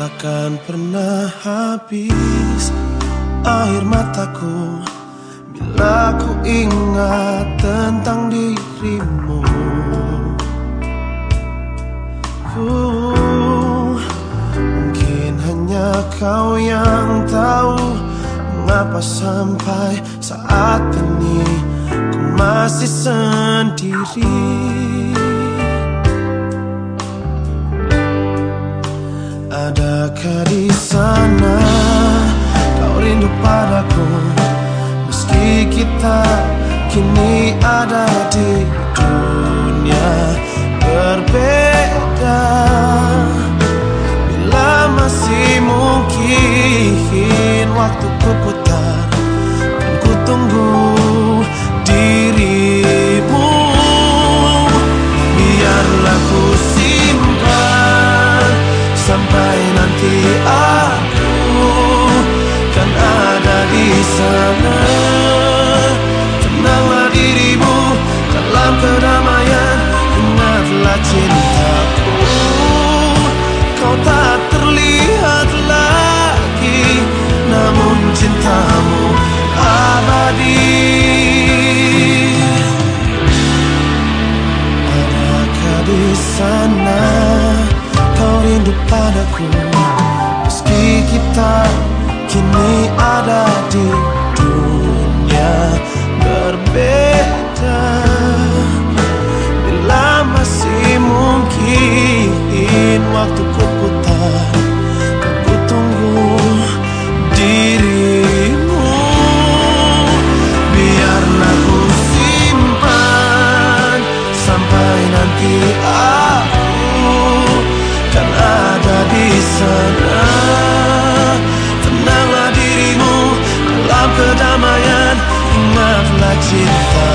Takkan pernah habis. Air mataku Bila ku ingat tentang dirimu. Uh, Mungkin hanya kau yang tahu Mengapa sampai saat ini Ku masih sendiri Adakah di sana kau rindu padaku? Meski kita kini ada di dunia berbeda. Bila masih mungkin waktu ku putar Dan ku tunggu cintaku. Kau tak terlihat lagi, namun cintamu abadi. Nanti aku kan ada di sana. Tenanglah dirimu dalam kedamaian Ingatlah cinta